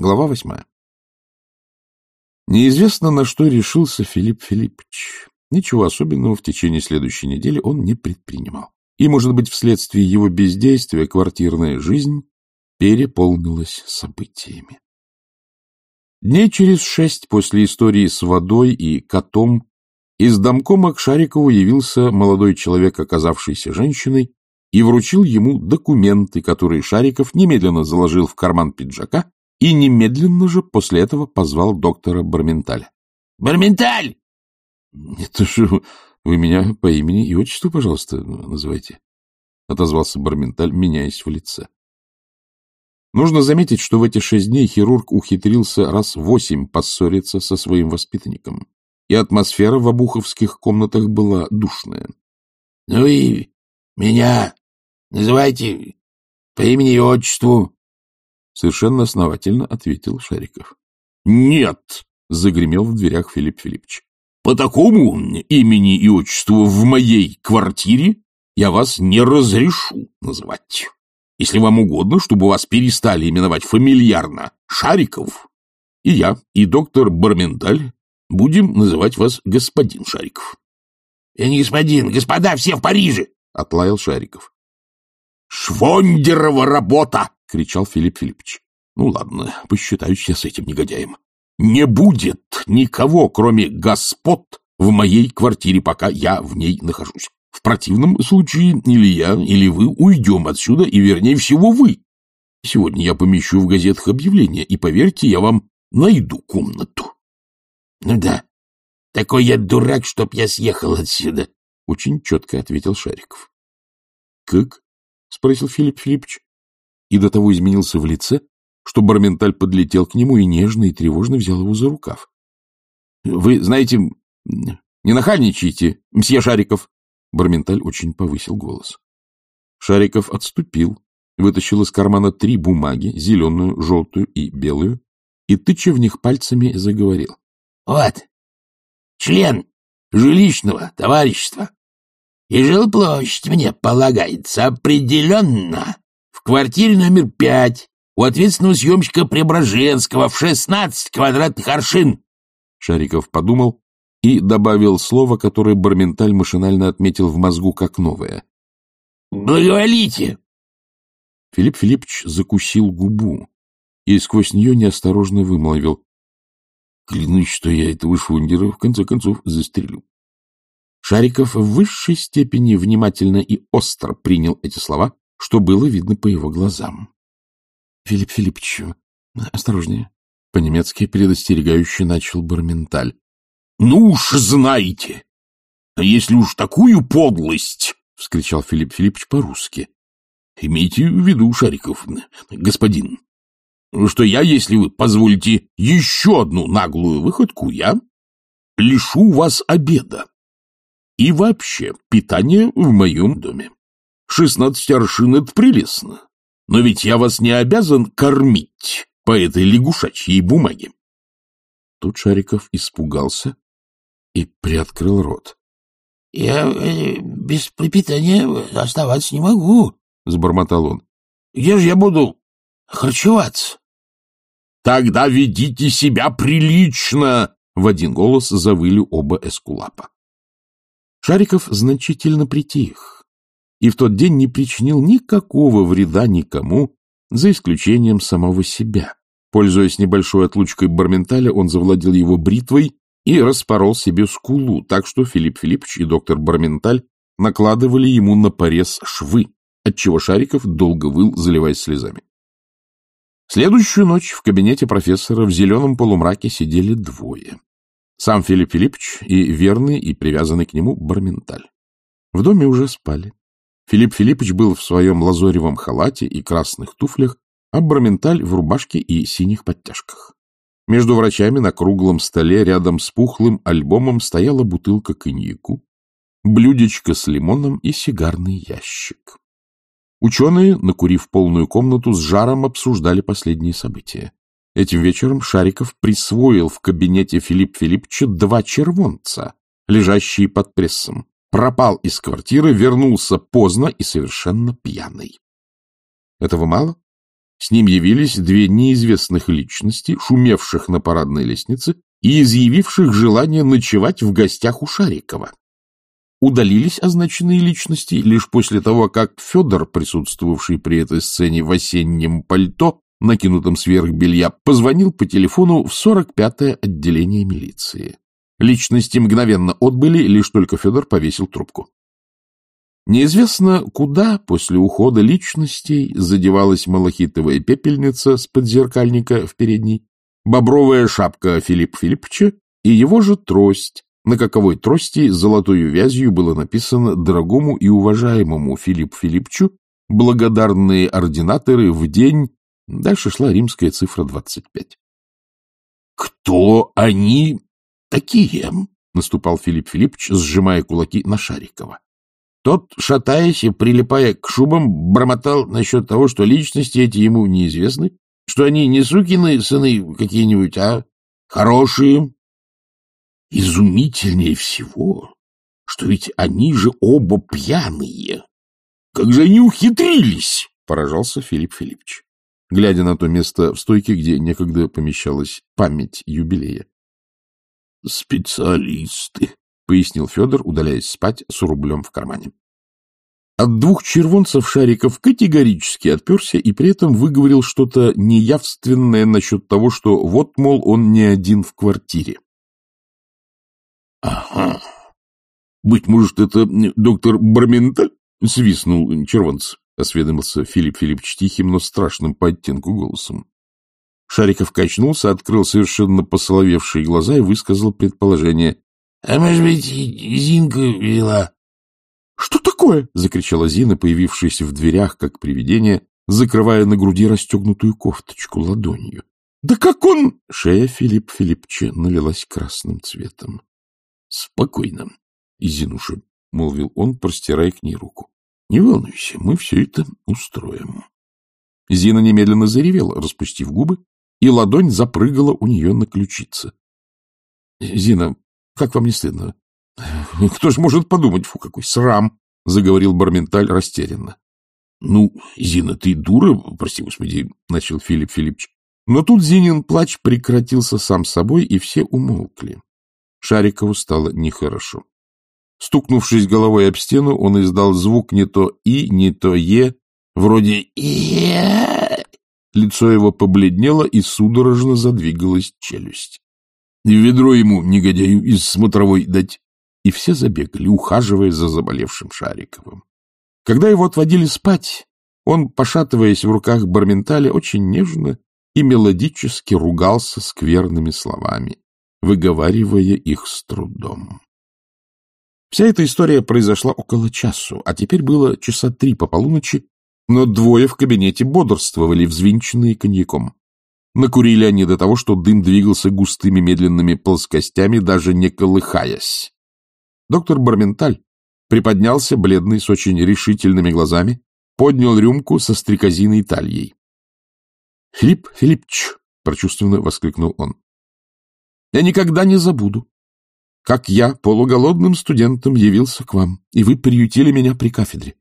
Глава восьмая. Неизвестно, на что решился Филипп Филиппович. Ничего особенного в течение следующей недели он не предпринимал. И, может быть, вследствие его бездействия квартирная жизнь переполнилась событиями. Дней через шесть после истории с водой и котом из домкома к Шарикову явился молодой человек, оказавшийся женщиной, и вручил ему документы, которые Шариков немедленно заложил в карман пиджака и немедленно же после этого позвал доктора Барменталя. — Барменталь! — Это же вы меня по имени и отчеству, пожалуйста, называйте, — отозвался Барменталь, меняясь в лице. Нужно заметить, что в эти шесть дней хирург ухитрился раз восемь поссориться со своим воспитанником, и атмосфера в обуховских комнатах была душная. — Ну и меня называйте по имени и отчеству, — совершенно основательно ответил Шариков. — Нет! — загремел в дверях Филипп Филиппович. — По такому имени и отчеству в моей квартире я вас не разрешу называть. Если вам угодно, чтобы вас перестали именовать фамильярно Шариков, и я, и доктор Барменталь будем называть вас господин Шариков. — Я не господин, господа все в Париже! — отлаял Шариков. — Швондерова работа! — кричал Филипп Филиппович. — Ну ладно, посчитаюсь я с этим негодяем. Не будет никого, кроме господ, в моей квартире, пока я в ней нахожусь. В противном случае или я, или вы уйдем отсюда, и, вернее всего, вы. Сегодня я помещу в газетах объявление, и, поверьте, я вам найду комнату. — Ну да, такой я дурак, чтоб я съехал отсюда, — очень четко ответил Шариков. — Как? — спросил Филипп Филиппович и до того изменился в лице, что Барменталь подлетел к нему и нежно и тревожно взял его за рукав. — Вы, знаете, не нахальничайте, мсье Шариков. Барменталь очень повысил голос. Шариков отступил, вытащил из кармана три бумаги, зеленую, желтую и белую, и, тыча в них пальцами, заговорил. — Вот, член жилищного товарищества. И жилплощадь мне полагается определенно в квартире номер пять у ответственного съемщика Преображенского в шестнадцать квадратных аршин. Шариков подумал и добавил слово, которое Барменталь машинально отметил в мозгу как новое. — Благоволите! Филипп Филиппович закусил губу и сквозь нее неосторожно вымолвил. — Клянусь, что я этого швундера в конце концов застрелю. Шариков в высшей степени внимательно и остро принял эти слова, что было видно по его глазам. — Филипп Филиппович, осторожнее. По-немецки предостерегающе начал Барменталь. — Ну уж знаете! А если уж такую подлость! — вскричал Филипп Филиппович по-русски. — Имейте в виду, Шариков, господин, что я, если вы позволите еще одну наглую выходку, я лишу вас обеда. И вообще питание в моем доме. Шестнадцать аршин — это прелестно. Но ведь я вас не обязан кормить по этой лягушачьей бумаге. Тут Шариков испугался и приоткрыл рот. — Я э, без пропитания оставаться не могу, — сбормотал он. — Где же я буду харчеваться? — Тогда ведите себя прилично! — в один голос завыли оба эскулапа. Шариков значительно притих и в тот день не причинил никакого вреда никому, за исключением самого себя. Пользуясь небольшой отлучкой Барменталя, он завладел его бритвой и распорол себе скулу, так что Филипп Филиппович и доктор Барменталь накладывали ему на порез швы, отчего Шариков долго выл, заливаясь слезами. Следующую ночь в кабинете профессора в зеленом полумраке сидели двое. Сам Филипп Филиппович и верный и привязанный к нему Барменталь. В доме уже спали. Филипп Филиппович был в своем лазоревом халате и красных туфлях, а Браменталь в рубашке и синих подтяжках. Между врачами на круглом столе рядом с пухлым альбомом стояла бутылка коньяку, блюдечко с лимоном и сигарный ящик. Ученые, накурив полную комнату, с жаром обсуждали последние события. Этим вечером Шариков присвоил в кабинете Филипп Филипповича два червонца, лежащие под прессом пропал из квартиры, вернулся поздно и совершенно пьяный. Этого мало? С ним явились две неизвестных личности, шумевших на парадной лестнице и изъявивших желание ночевать в гостях у Шарикова. Удалились означенные личности лишь после того, как Федор, присутствовавший при этой сцене в осеннем пальто, накинутом сверх белья, позвонил по телефону в 45-е отделение милиции. Личности мгновенно отбыли, лишь только Федор повесил трубку. Неизвестно, куда после ухода личностей задевалась малахитовая пепельница с подзеркальника в передней, бобровая шапка Филипп Филипповича и его же трость, на каковой трости золотой вязью было написано «Дорогому и уважаемому Филипп Филиппчу благодарные ординаторы в день...» Дальше шла римская цифра 25. «Кто они такие?» — наступал Филипп Филиппович, сжимая кулаки на Шарикова. Тот, шатаясь и прилипая к шубам, бормотал насчет того, что личности эти ему неизвестны, что они не сукины сыны какие-нибудь, а хорошие, Изумительнее всего, что ведь они же оба пьяные. Как же они ухитрились? — поражался Филипп Филиппович, глядя на то место в стойке, где некогда помещалась память юбилея. — Специалисты, — пояснил Федор, удаляясь спать с рублем в кармане. От двух червонцев Шариков категорически отперся и при этом выговорил что-то неявственное насчет того, что вот, мол, он не один в квартире. — Ага. Быть может, это доктор Барменталь? — свистнул червонц, — осведомился Филипп Филиппович тихим, но страшным по оттенку голосом. Шариков качнулся, открыл совершенно посоловевшие глаза и высказал предположение. — А может быть, Зинка вела? — Что такое? — закричала Зина, появившаяся в дверях, как привидение, закрывая на груди расстегнутую кофточку ладонью. — Да как он... Шея Филипп Филиппча налилась красным цветом. — Спокойно, Изинуша, — молвил он, простирая к ней руку. — Не волнуйся, мы все это устроим. Зина немедленно заревела, распустив губы, и ладонь запрыгала у нее на ключице. — Зина, как вам не стыдно? — Кто ж может подумать, фу, какой срам! — заговорил Барменталь растерянно. — Ну, Зина, ты дура, прости господи, — начал Филипп Филиппович. Но тут Зинин плач прекратился сам собой, и все умолкли. Шарикову стало нехорошо. Стукнувшись головой об стену, он издал звук не то «и», не то «е», вроде «е». Лицо его побледнело, и судорожно задвигалась челюсть. «Ведро ему, негодяю, из смотровой дать!» И все забегали, ухаживая за заболевшим Шариковым. Когда его отводили спать, он, пошатываясь в руках Барменталя, очень нежно и мелодически ругался скверными словами выговаривая их с трудом. Вся эта история произошла около часу, а теперь было часа три по полуночи, но двое в кабинете бодрствовали, взвинченные коньяком. Накурили они до того, что дым двигался густыми медленными плоскостями, даже не колыхаясь. Доктор Барменталь приподнялся, бледный, с очень решительными глазами, поднял рюмку со стрекозиной тальей. — Филипп Филиппович! — прочувственно воскликнул он. Я никогда не забуду, как я полуголодным студентом явился к вам, и вы приютили меня при кафедре.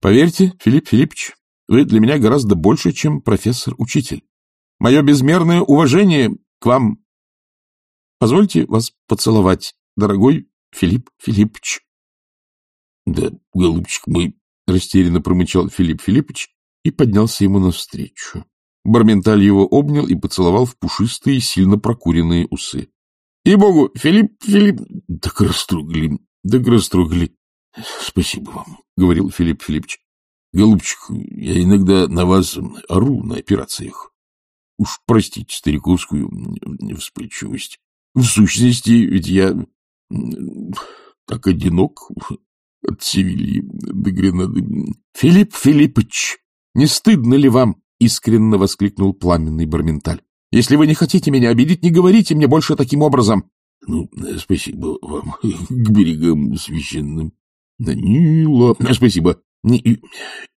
Поверьте, Филипп Филиппович, вы для меня гораздо больше, чем профессор-учитель. Мое безмерное уважение к вам. Позвольте вас поцеловать, дорогой Филипп Филиппович. — Да, голубчик мой, — растерянно промычал Филипп Филиппович и поднялся ему навстречу. Барменталь его обнял и поцеловал в пушистые, сильно прокуренные усы. — И-богу, Филипп, Филипп... — Так растрогали, так растрогали. — Спасибо вам, — говорил Филипп Филиппович. — Голубчик, я иногда на вас ору на операциях. Уж простите стариковскую вспыльчивость. В сущности, ведь я так одинок от Севильи до Гренады. — Филипп Филиппович, не стыдно ли вам? — искренне воскликнул пламенный Барменталь. — Если вы не хотите меня обидеть, не говорите мне больше таким образом. — Ну, спасибо вам, к берегам священным. Данила, спасибо. И,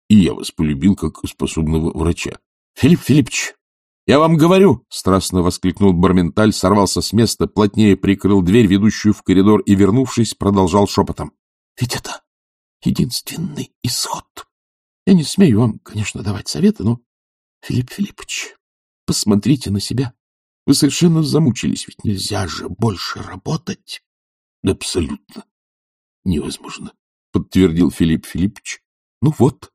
и я вас полюбил как способного врача. — Филипп Филиппович, я вам говорю! — страстно воскликнул Барменталь, сорвался с места, плотнее прикрыл дверь, ведущую в коридор, и, вернувшись, продолжал шепотом. — Ведь это единственный исход. Я не смею вам, конечно, давать советы, но Филипп Филиппович, посмотрите на себя. Вы совершенно замучились, ведь нельзя же больше работать. — Абсолютно невозможно, — подтвердил Филипп Филиппович. — Ну вот,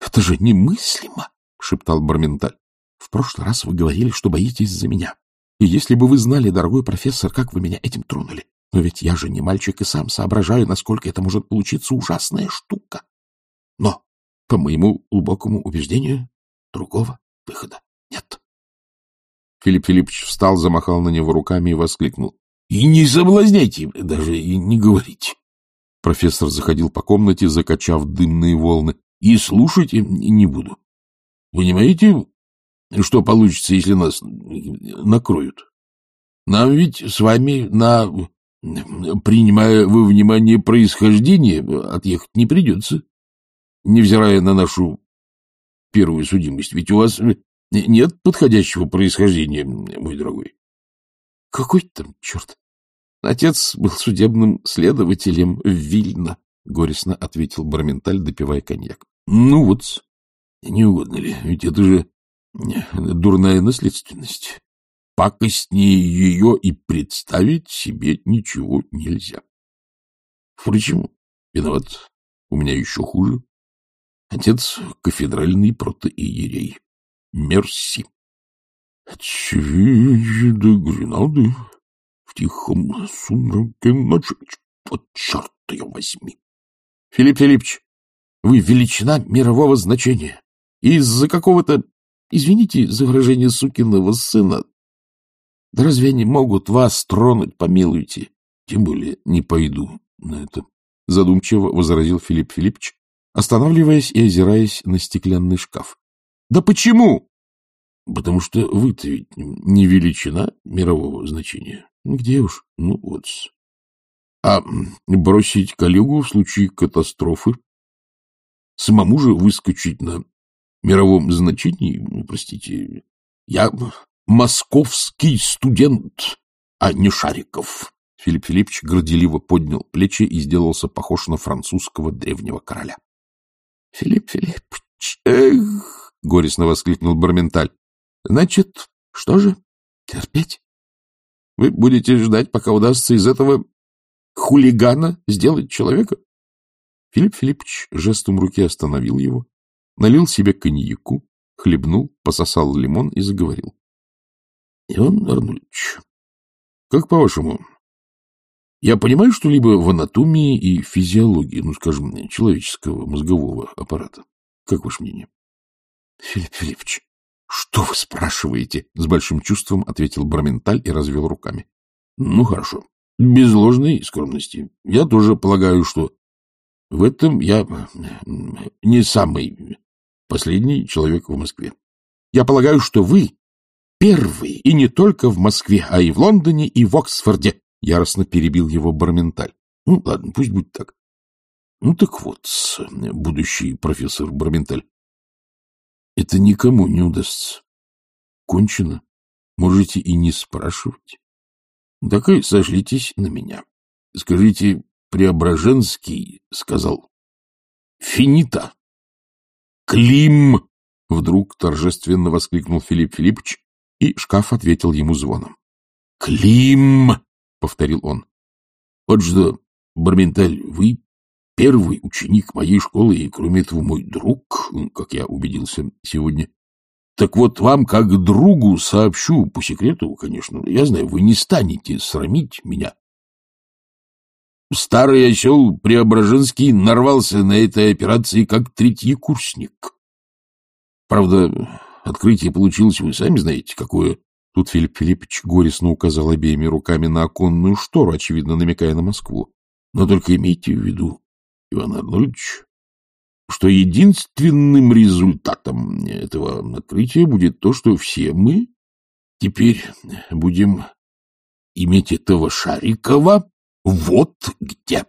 это же немыслимо, — шептал Барменталь. — В прошлый раз вы говорили, что боитесь за меня. И если бы вы знали, дорогой профессор, как вы меня этим тронули. Но ведь я же не мальчик и сам соображаю, насколько это может получиться ужасная штука. Но, по моему глубокому убеждению, другого выхода нет. Филипп Филиппович встал, замахал на него руками и воскликнул. — И не соблазняйте, даже и не говорите. Профессор заходил по комнате, закачав дымные волны. — И слушать не буду. Понимаете, что получится, если нас накроют? Нам ведь с вами на... Принимая во внимание происхождение, отъехать не придется, невзирая на нашу первую судимость. Ведь у вас нет подходящего происхождения, мой дорогой. — Какой там черт? Отец был судебным следователем в Вильно, — горестно ответил Барменталь, допивая коньяк. — Ну вот, не угодно ли, ведь это же дурная наследственность. Пакостнее ее и представить себе ничего нельзя. Впрочем, виноват, у меня еще хуже. Отец — кафедральный протоиерей. Мерси. От до Гренады в тихом сумраке ночи. Вот черт ее возьми! Филипп Филиппович, вы величина мирового значения. Из-за какого-то, извините за выражение сукиного сына, да разве они могут вас тронуть, помилуйте? Тем более не пойду на это, — задумчиво возразил Филипп Филиппович, останавливаясь и озираясь на стеклянный шкаф. — Да почему? — Потому что вы-то ведь не величина мирового значения. Где уж? Ну вот. А бросить коллегу в случае катастрофы? Самому же выскочить на мировом значении, ну, простите, я московский студент, а не Шариков. Филипп Филиппович горделиво поднял плечи и сделался похож на французского древнего короля. — Филипп Филиппович, эх! — горестно воскликнул Барменталь. — Значит, что же, терпеть? Вы будете ждать, пока удастся из этого хулигана сделать человека? Филипп Филиппович жестом руки остановил его, налил себе коньяку, хлебнул, пососал лимон и заговорил. — Иван Арнольевич, как по-вашему, я понимаю что-либо в анатомии и физиологии, ну, скажем, человеческого мозгового аппарата? Как ваше мнение? — Филипп Филиппович, что вы спрашиваете? — с большим чувством ответил Барменталь и развел руками. — Ну, хорошо. Без ложной скромности. Я тоже полагаю, что в этом я не самый последний человек в Москве. Я полагаю, что вы первый, и не только в Москве, а и в Лондоне, и в Оксфорде, — яростно перебил его Барменталь. — Ну, ладно, пусть будет так. Ну, так вот, будущий профессор Барменталь, это никому не удастся. Кончено. Можете и не спрашивать. Так и сошлитесь на меня. Скажите, Преображенский сказал «Финита». «Клим!» — вдруг торжественно воскликнул Филипп Филиппович, и шкаф ответил ему звоном. «Клим!» — повторил он. «Вот что, Барменталь, вы первый ученик моей школы и, кроме этого, мой друг, как я убедился сегодня. Так вот, вам, как другу, сообщу по секрету, конечно. Я знаю, вы не станете срамить меня. Старый осел Преображенский нарвался на этой операции как третий курсник. Правда, открытие получилось, вы сами знаете, какое. Тут Филипп Филиппович горестно указал обеими руками на оконную штору, очевидно, намекая на Москву. Но только имейте в виду, Иван Арнольдович, что единственным результатом этого открытия будет то, что все мы теперь будем иметь этого Шарикова вот где.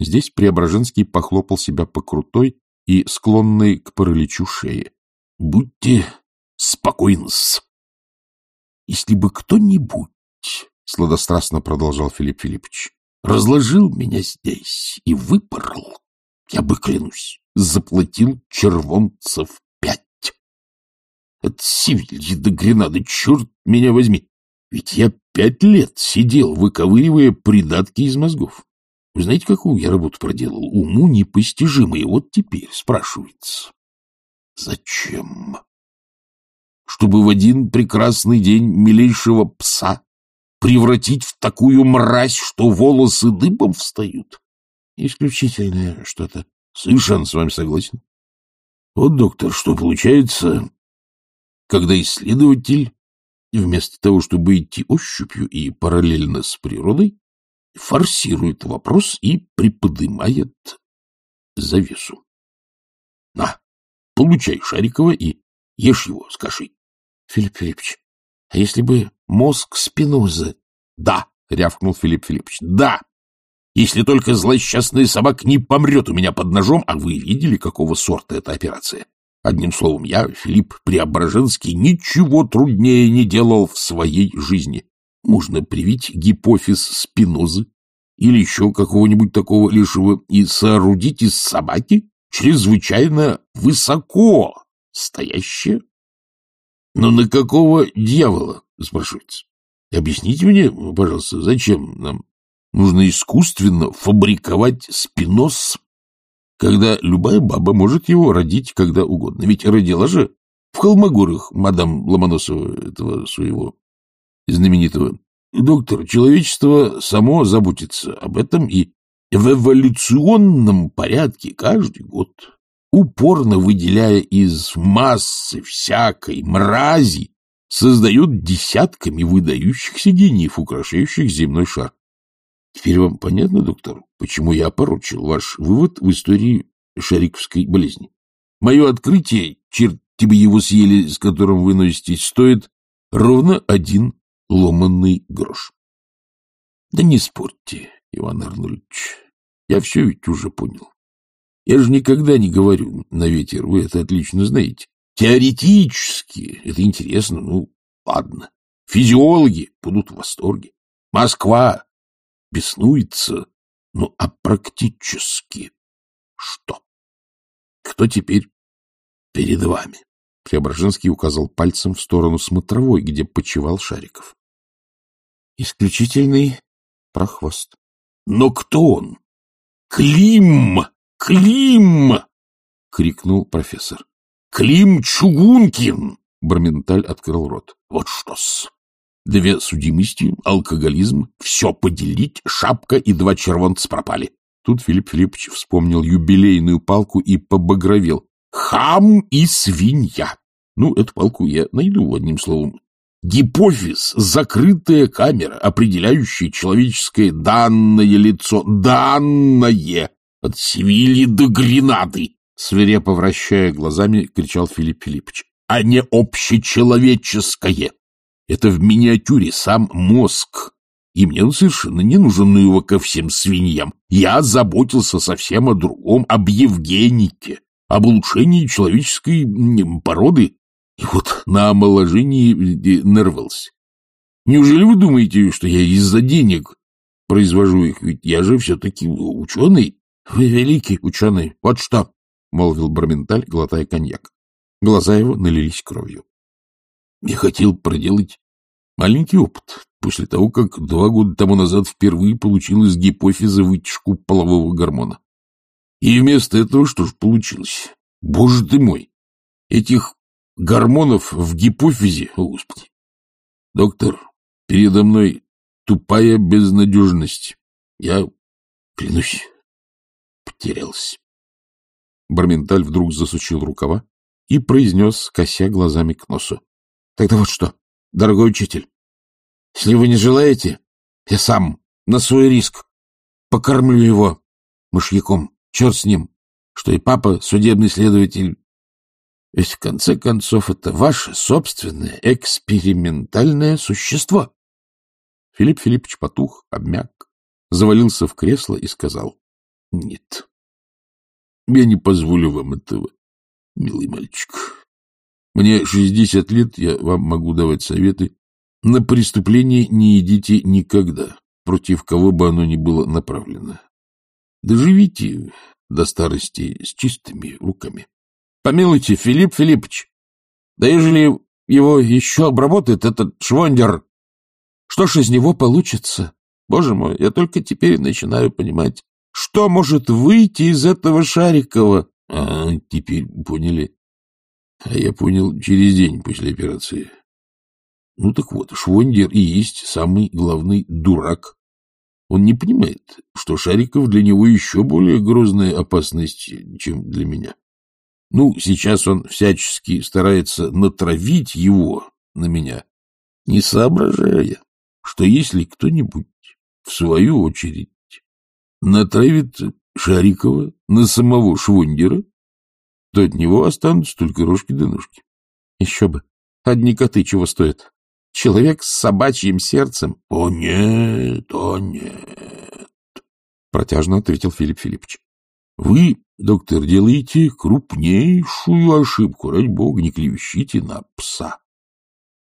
Здесь Преображенский похлопал себя по крутой и склонной к параличу шее. Будьте спокойны-с. Если бы кто-нибудь, — сладострастно продолжал Филипп Филиппович, — разложил меня здесь и выпорол, я бы, клянусь, заплатил червонцев пять. От Севильи до Гренады, черт меня возьми! Ведь я пять лет сидел, выковыривая придатки из мозгов. Вы знаете, какую я работу проделал? Уму непостижимо. И вот теперь спрашивается, зачем? Чтобы в один прекрасный день милейшего пса превратить в такую мразь, что волосы дыбом встают? Исключительное что-то. Совершенно с вами согласен. Вот, доктор, что получается, когда исследователь, вместо того, чтобы идти ощупью и параллельно с природой, форсирует вопрос и приподымает завесу. На, получай Шарикова и ешь его с кашей. Филипп Филиппович, а если бы мозг Спинозы? Да, рявкнул Филипп Филиппович, да. Если только злосчастная собака не помрет у меня под ножом, а вы видели, какого сорта эта операция? Одним словом, я, Филипп Преображенский, ничего труднее не делал в своей жизни. Можно привить гипофиз спинозы или еще какого-нибудь такого лишего и соорудить из собаки чрезвычайно высоко стоящее. Но на какого дьявола, спрашивается? Объясните мне, пожалуйста, зачем нам нужно искусственно фабриковать спинос, когда любая баба может его родить когда угодно? Ведь родила же в Холмогорах мадам Ломоносова этого своего знаменитого. Доктор, человечество само заботится об этом и в эволюционном порядке каждый год, упорно выделяя из массы всякой мрази, создает десятками выдающихся гениев, украшающих земной шар. Теперь вам понятно, доктор, почему я опорочил ваш вывод в истории шариковской болезни? Мое открытие, черти бы его съели, с которым вы носитесь, стоит ровно один ломанный грош. Да не спорьте, Иван Арнольдович, я все ведь уже понял. Я же никогда не говорю на ветер, вы это отлично знаете. Теоретически это интересно, ну, ладно. Физиологи будут в восторге. Москва беснуется, ну, а практически что? Кто теперь перед вами? Преображенский указал пальцем в сторону смотровой, где почевал Шариков. Исключительный прохвост. Но кто он? Клим! Клим! крикнул профессор. Клим Чугункин! Барменталь открыл рот. Вот что-с. Две судимости, алкоголизм, все поделить, шапка и два червонца пропали. Тут Филипп Филиппович вспомнил юбилейную палку и побагровел. Хам и свинья. Ну, эту палку я найду, одним словом. Гипофиз — закрытая камера, определяющая человеческое данное лицо. Данное! От Севильи до Гренады! Свирепо вращая глазами, кричал Филипп Филиппович. А не общечеловеческое! Это в миниатюре сам мозг. И мне он совершенно не нужен, ну его ко всем свиньям. Я заботился совсем о другом, об Евгенике, об улучшении человеческой породы и вот на омоложении э, нарвался. Неужели вы думаете, что я из-за денег произвожу их? Ведь я же все-таки ученый. Великий ученый. Вот что, — молвил Барменталь, глотая коньяк. Глаза его налились кровью. Я хотел проделать маленький опыт после того, как два года тому назад впервые получил из гипофиза вытяжку полового гормона. И вместо этого что ж получилось? Боже ты мой! Этих гормонов в гипофизе, о, Господи. Доктор, передо мной тупая безнадежность. Я, клянусь, потерялся. Барменталь вдруг засучил рукава и произнес, кося глазами к носу. — Тогда вот что, дорогой учитель, если вы не желаете, я сам, на свой риск, покормлю его мышьяком, черт с ним, что и папа, судебный следователь, ведь, в конце концов, это ваше собственное экспериментальное существо. Филипп Филиппович потух, обмяк, завалился в кресло и сказал, — Нет, я не позволю вам этого, милый мальчик. Мне шестьдесят лет, я вам могу давать советы. На преступление не идите никогда, против кого бы оно ни было направлено. Доживите до старости с чистыми руками. — Помилуйте, Филипп Филиппович! Да ежели его еще обработает этот швондер, что ж из него получится? Боже мой, я только теперь начинаю понимать, что может выйти из этого Шарикова. А, теперь поняли. А я понял через день после операции. Ну так вот, Швондер и есть самый главный дурак. Он не понимает, что Шариков для него еще более грозная опасность, чем для меня. Ну, сейчас он всячески старается натравить его на меня, не соображая, что если кто-нибудь, в свою очередь, натравит Шарикова на самого Швондера, то от него останутся только рожки да ножки. Еще бы. Одни коты чего стоят. Человек с собачьим сердцем. — О нет, о нет, — протяжно ответил Филипп Филиппович. — Вы, доктор, делаете крупнейшую ошибку. Ради бога, не клевещите на пса.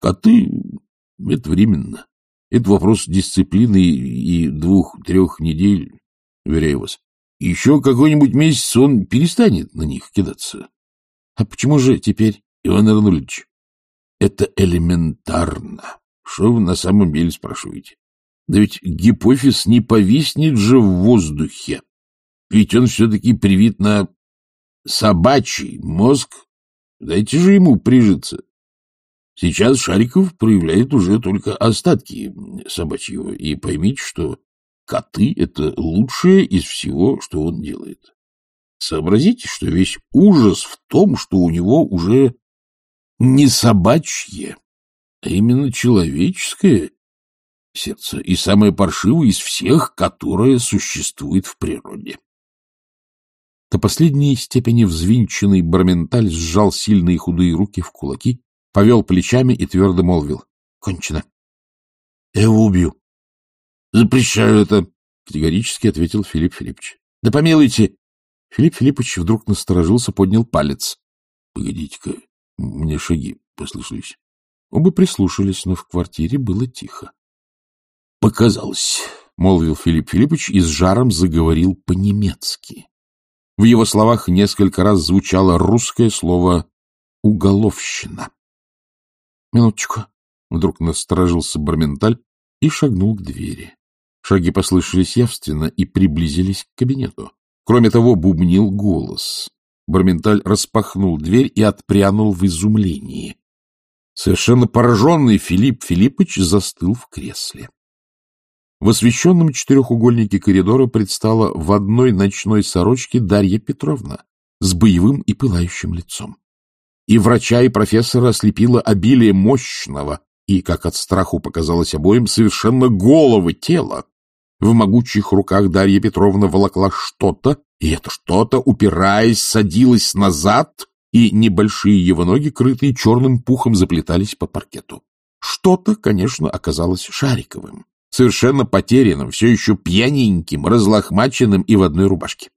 Коты — это временно. Это вопрос дисциплины и двух-трех недель, уверяю вас. Еще какой-нибудь месяц он перестанет на них кидаться. А почему же теперь, Иван Арнольевич? Это элементарно. Что вы на самом деле спрашиваете? Да ведь гипофиз не повиснет же в воздухе. Ведь он все-таки привит на собачий мозг. Дайте же ему прижиться. Сейчас Шариков проявляет уже только остатки собачьего. И поймите, что коты — это лучшее из всего, что он делает. Сообразите, что весь ужас в том, что у него уже не собачье, а именно человеческое сердце, и самое паршивое из всех, которое существует в природе. До последней степени взвинченный Барменталь сжал сильные худые руки в кулаки, повел плечами и твердо молвил. — Кончено. — Я его убью. — Запрещаю это, — категорически ответил Филипп Филиппович. — Да помилуйте. Филипп Филиппович вдруг насторожился, поднял палец. — Погодите-ка, мне шаги послышались. Оба прислушались, но в квартире было тихо. — Показалось, — молвил Филипп Филиппович и с жаром заговорил по-немецки. В его словах несколько раз звучало русское слово «уголовщина». — Минуточку, — вдруг насторожился Барменталь и шагнул к двери. Шаги послышались явственно и приблизились к кабинету. Кроме того, бубнил голос. Барменталь распахнул дверь и отпрянул в изумлении. Совершенно пораженный Филипп Филиппович застыл в кресле. В освещенном четырехугольнике коридора предстала в одной ночной сорочке Дарья Петровна с боевым и пылающим лицом. И врача, и профессора ослепило обилие мощного, и, как от страху показалось обоим, совершенно голого тела. В могучих руках Дарья Петровна волокла что-то, и это что-то, упираясь, садилось назад, и небольшие его ноги, крытые черным пухом, заплетались по паркету. Что-то, конечно, оказалось Шариковым, совершенно потерянным, все еще пьяненьким, разлохмаченным и в одной рубашке.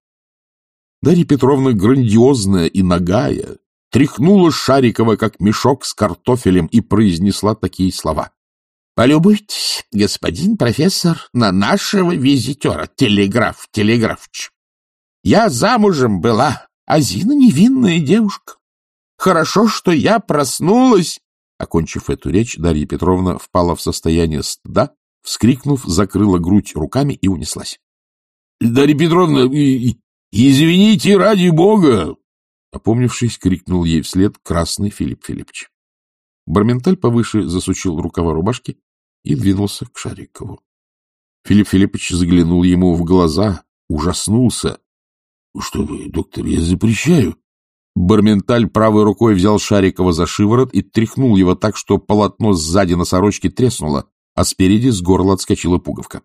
Дарья Петровна, грандиозная и нагая, тряхнула Шарикова, как мешок с картофелем, и произнесла такие слова. — Полюбуйтесь, господин профессор, на нашего визитера, телеграф, телеграфч. Я замужем была, а Зина невинная девушка. Хорошо, что я проснулась. Окончив эту речь, Дарья Петровна впала в состояние стыда, вскрикнув, закрыла грудь руками и унеслась. — Дарья Петровна, извините, ради бога! Опомнившись, крикнул ей вслед красный Филипп Филиппович. Барменталь повыше засучил рукава рубашки и двинулся к Шарикову. Филипп Филиппович заглянул ему в глаза, ужаснулся. — Что вы, доктор, я запрещаю. Барменталь правой рукой взял Шарикова за шиворот и тряхнул его так, что полотно сзади на сорочке треснуло, а спереди с горла отскочила пуговка.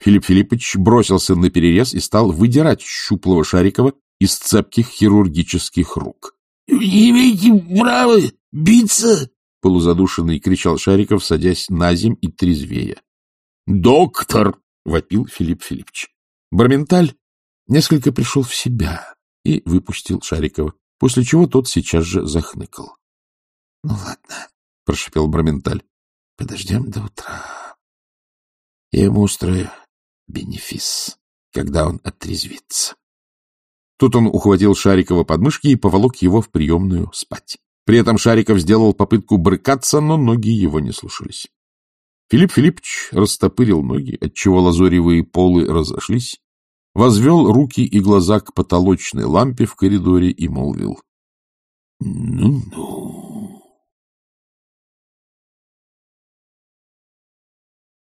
Филипп Филиппович бросился на перерез и стал выдирать щуплого Шарикова из цепких хирургических рук. — Не имеете права биться! — полузадушенный кричал Шариков, садясь на земь и трезвея. — Доктор! — вопил Филипп Филиппович. Барменталь несколько пришел в себя и выпустил Шарикова, после чего тот сейчас же захныкал. — Ну ладно, — прошепел Барменталь, — подождем до утра. Я ему устрою бенефис, когда он отрезвится. Тут он ухватил Шарикова под мышки и поволок его в приемную спать. При этом Шариков сделал попытку брыкаться, но ноги его не слушались. Филипп Филиппович растопырил ноги, отчего лазоревые полы разошлись, возвел руки и глаза к потолочной лампе в коридоре и молвил. — Ну-ну.